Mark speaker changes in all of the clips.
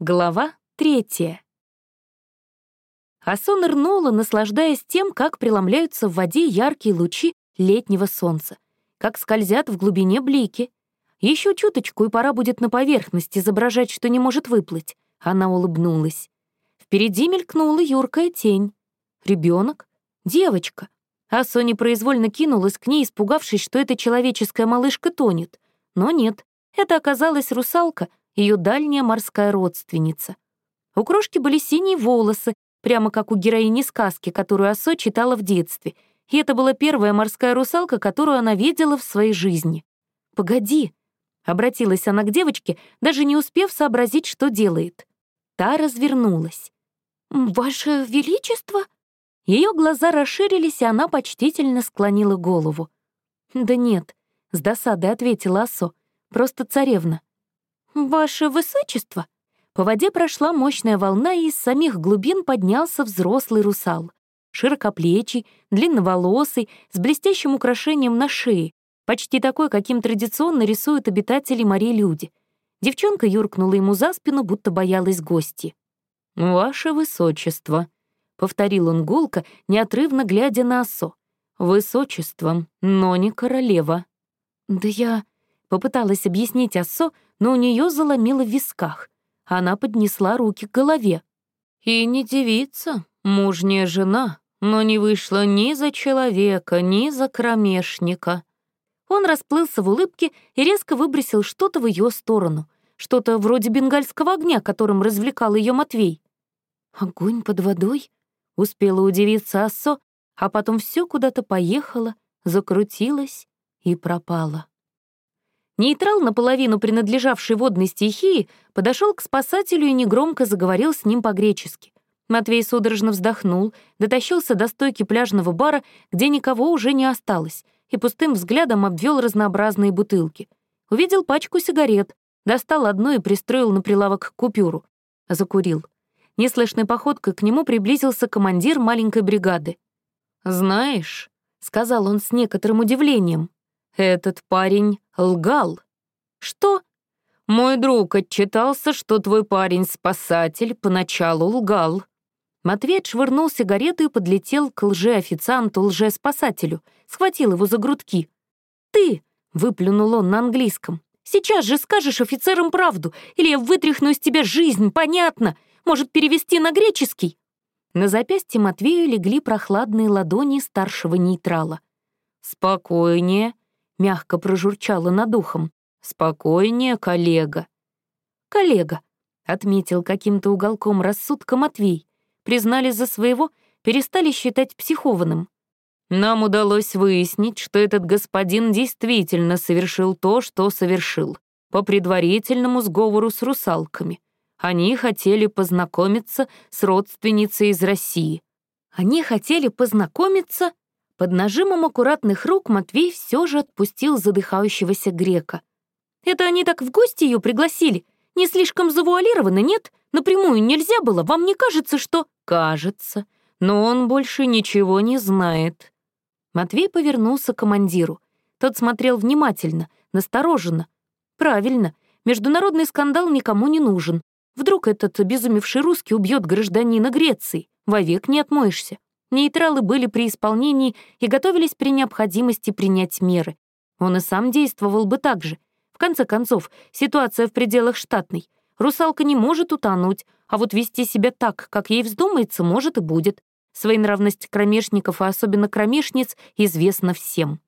Speaker 1: Глава третья. Асо нырнула, наслаждаясь тем, как преломляются в воде яркие лучи летнего солнца, как скользят в глубине блики. Еще чуточку, и пора будет на поверхность изображать, что не может выплыть. Она улыбнулась. Впереди мелькнула юркая тень. Ребенок, девочка. Асо непроизвольно кинулась к ней, испугавшись, что эта человеческая малышка тонет. Но нет, это оказалась русалка — ее дальняя морская родственница. У крошки были синие волосы, прямо как у героини сказки, которую Асо читала в детстве, и это была первая морская русалка, которую она видела в своей жизни. «Погоди», — обратилась она к девочке, даже не успев сообразить, что делает. Та развернулась. «Ваше Величество?» Ее глаза расширились, и она почтительно склонила голову. «Да нет», — с досадой ответила Асо, — «просто царевна». «Ваше высочество!» По воде прошла мощная волна, и из самих глубин поднялся взрослый русал. Широкоплечий, длинноволосый, с блестящим украшением на шее, почти такой, каким традиционно рисуют обитатели морей люди. Девчонка юркнула ему за спину, будто боялась гости. «Ваше высочество», — повторил он гулко, неотрывно глядя на осо. «Высочеством, но не королева». «Да я...» — попыталась объяснить осо, но у нее заломило в висках. Она поднесла руки к голове. «И не девица, мужняя жена, но не вышла ни за человека, ни за кромешника». Он расплылся в улыбке и резко выбросил что-то в ее сторону, что-то вроде бенгальского огня, которым развлекал ее Матвей. «Огонь под водой?» — успела удивиться Ассо, а потом все куда-то поехало, закрутилось и пропало. Нейтрал, наполовину принадлежавший водной стихии, подошел к спасателю и негромко заговорил с ним по-гречески. Матвей судорожно вздохнул, дотащился до стойки пляжного бара, где никого уже не осталось, и пустым взглядом обвел разнообразные бутылки. Увидел пачку сигарет, достал одну и пристроил на прилавок купюру. Закурил. Неслышной походкой к нему приблизился командир маленькой бригады. «Знаешь», — сказал он с некоторым удивлением, этот парень лгал. Что? Мой друг отчитался, что твой парень-спасатель поначалу лгал. Матвей отшвырнул сигарету и подлетел к лже-официанту-лже-спасателю, схватил его за грудки. «Ты!» — выплюнул он на английском. «Сейчас же скажешь офицерам правду, или я вытряхну из тебя жизнь, понятно? Может, перевести на греческий?» На запястье Матвею легли прохладные ладони старшего нейтрала. «Спокойнее», — мягко прожурчала над ухом. «Спокойнее, коллега». «Коллега», — отметил каким-то уголком рассудка Матвей. Признали за своего, перестали считать психованным. «Нам удалось выяснить, что этот господин действительно совершил то, что совершил, по предварительному сговору с русалками. Они хотели познакомиться с родственницей из России. Они хотели познакомиться под нажимом аккуратных рук Матвей все же отпустил задыхающегося грека. «Это они так в гости ее пригласили? Не слишком завуалировано, нет? Напрямую нельзя было, вам не кажется, что...» «Кажется, но он больше ничего не знает». Матвей повернулся к командиру. Тот смотрел внимательно, настороженно. «Правильно, международный скандал никому не нужен. Вдруг этот обезумевший русский убьет гражданина Греции, вовек не отмоешься. Нейтралы были при исполнении и готовились при необходимости принять меры. Он и сам действовал бы так же. В конце концов, ситуация в пределах штатной. Русалка не может утонуть, а вот вести себя так, как ей вздумается, может и будет. Своенравность кромешников, и особенно кромешниц, известна всем.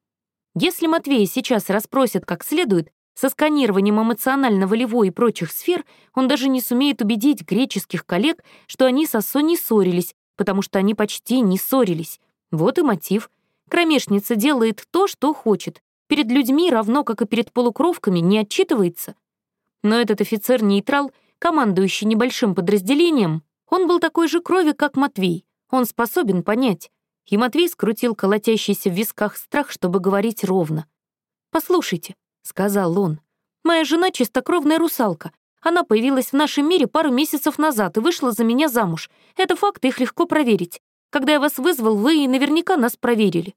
Speaker 1: Если Матвея сейчас расспросят как следует, со сканированием эмоционально-волевой и прочих сфер, он даже не сумеет убедить греческих коллег, что они с Ассо не ссорились, потому что они почти не ссорились. Вот и мотив. Кромешница делает то, что хочет. Перед людьми, равно как и перед полукровками, не отчитывается. Но этот офицер-нейтрал, командующий небольшим подразделением, он был такой же крови, как Матвей. Он способен понять. И Матвей скрутил колотящийся в висках страх, чтобы говорить ровно. «Послушайте», — сказал он, — «моя жена чистокровная русалка. Она появилась в нашем мире пару месяцев назад и вышла за меня замуж. Это факт, их легко проверить. Когда я вас вызвал, вы наверняка нас проверили».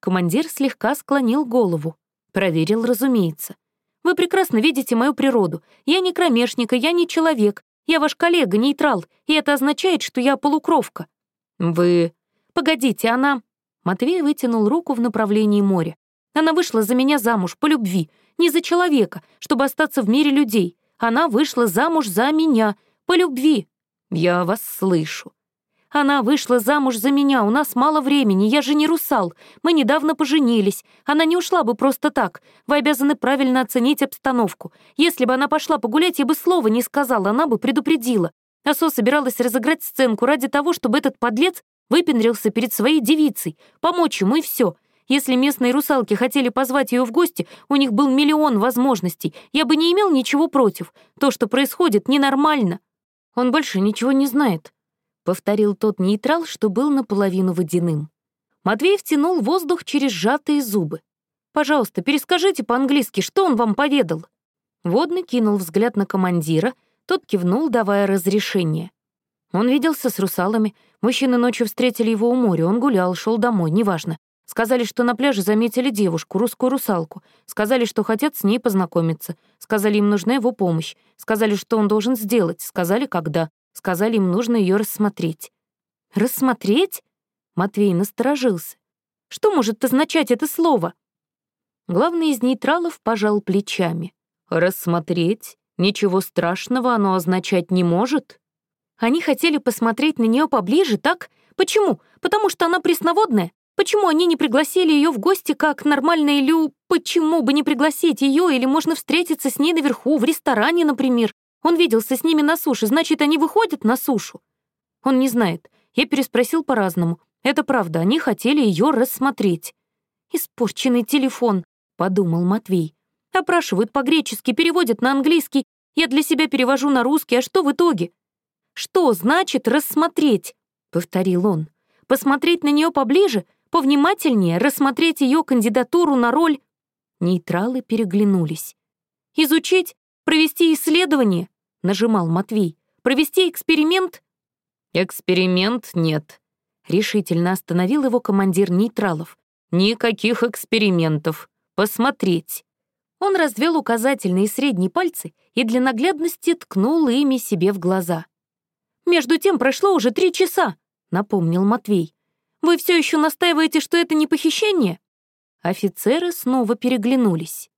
Speaker 1: Командир слегка склонил голову. Проверил, разумеется. «Вы прекрасно видите мою природу. Я не кромешник, я не человек. Я ваш коллега, нейтрал, и это означает, что я полукровка». «Вы...» «Погодите, она...» Матвей вытянул руку в направлении моря. «Она вышла за меня замуж по любви, не за человека, чтобы остаться в мире людей. Она вышла замуж за меня, по любви. Я вас слышу. Она вышла замуж за меня, у нас мало времени, я же не русал. Мы недавно поженились. Она не ушла бы просто так. Вы обязаны правильно оценить обстановку. Если бы она пошла погулять, я бы слова не сказала, она бы предупредила. Асо собиралась разыграть сценку ради того, чтобы этот подлец выпендрился перед своей девицей, помочь ему и все. Если местные русалки хотели позвать ее в гости, у них был миллион возможностей. Я бы не имел ничего против. То, что происходит, ненормально. Он больше ничего не знает, повторил тот нейтрал, что был наполовину водяным. Матвей втянул воздух через сжатые зубы. «Пожалуйста, перескажите по-английски, что он вам поведал?» Водный кинул взгляд на командира, тот кивнул, давая разрешение. Он виделся с русалами, мужчины ночью встретили его у моря, он гулял, шел домой, неважно. Сказали, что на пляже заметили девушку, русскую русалку. Сказали, что хотят с ней познакомиться. Сказали, им нужна его помощь. Сказали, что он должен сделать. Сказали, когда. Сказали, им нужно ее рассмотреть. «Рассмотреть?» Матвей насторожился. «Что может означать это слово?» Главный из нейтралов пожал плечами. «Рассмотреть? Ничего страшного оно означать не может?» Они хотели посмотреть на нее поближе, так? Почему? Потому что она пресноводная? Почему они не пригласили ее в гости как нормальная Лю? Почему бы не пригласить ее, или можно встретиться с ней наверху, в ресторане, например? Он виделся с ними на суше, значит, они выходят на сушу. Он не знает. Я переспросил по-разному. Это правда, они хотели ее рассмотреть. «Испорченный телефон», — подумал Матвей. «Опрашивают по-гречески, переводят на английский. Я для себя перевожу на русский, а что в итоге?» «Что значит рассмотреть?» — повторил он. «Посмотреть на нее поближе, повнимательнее, рассмотреть ее кандидатуру на роль...» Нейтралы переглянулись. «Изучить Провести исследование?» — нажимал Матвей. «Провести эксперимент?» «Эксперимент нет», — решительно остановил его командир нейтралов. «Никаких экспериментов. Посмотреть». Он развел указательные и средние пальцы и для наглядности ткнул ими себе в глаза. «Между тем прошло уже три часа», — напомнил Матвей. «Вы все еще настаиваете, что это не похищение?» Офицеры снова переглянулись.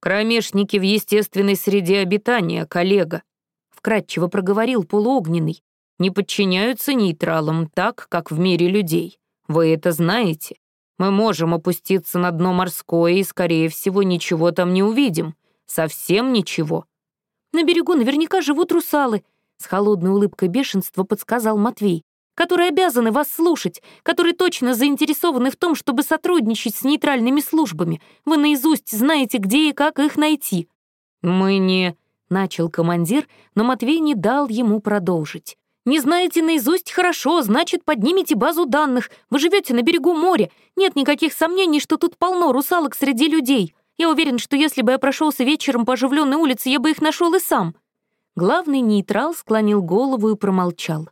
Speaker 1: «Кромешники в естественной среде обитания, коллега», — вкратчиво проговорил полуогненный, «не подчиняются нейтралам так, как в мире людей. Вы это знаете? Мы можем опуститься на дно морское и, скорее всего, ничего там не увидим. Совсем ничего». «На берегу наверняка живут русалы», — с холодной улыбкой бешенства подсказал Матвей которые обязаны вас слушать, которые точно заинтересованы в том, чтобы сотрудничать с нейтральными службами. Вы наизусть знаете, где и как их найти». «Мы не...» — начал командир, но Матвей не дал ему продолжить. «Не знаете наизусть хорошо, значит, поднимите базу данных. Вы живете на берегу моря. Нет никаких сомнений, что тут полно русалок среди людей. Я уверен, что если бы я прошелся вечером по оживленной улице, я бы их нашел и сам». Главный нейтрал склонил голову и промолчал.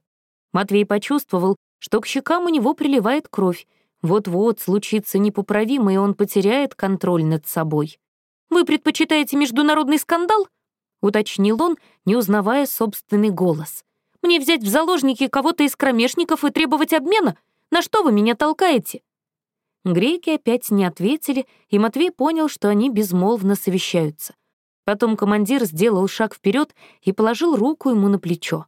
Speaker 1: Матвей почувствовал, что к щекам у него приливает кровь. Вот-вот случится непоправимое, и он потеряет контроль над собой. «Вы предпочитаете международный скандал?» — уточнил он, не узнавая собственный голос. «Мне взять в заложники кого-то из кромешников и требовать обмена? На что вы меня толкаете?» Греки опять не ответили, и Матвей понял, что они безмолвно совещаются. Потом командир сделал шаг вперед и положил руку ему на плечо.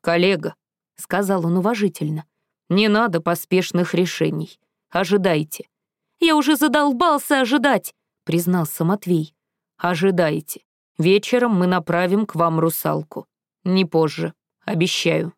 Speaker 1: «Коллега, — сказал он уважительно. «Не надо поспешных решений. Ожидайте». «Я уже задолбался ожидать», — признался Матвей. «Ожидайте. Вечером мы направим к вам русалку. Не позже. Обещаю».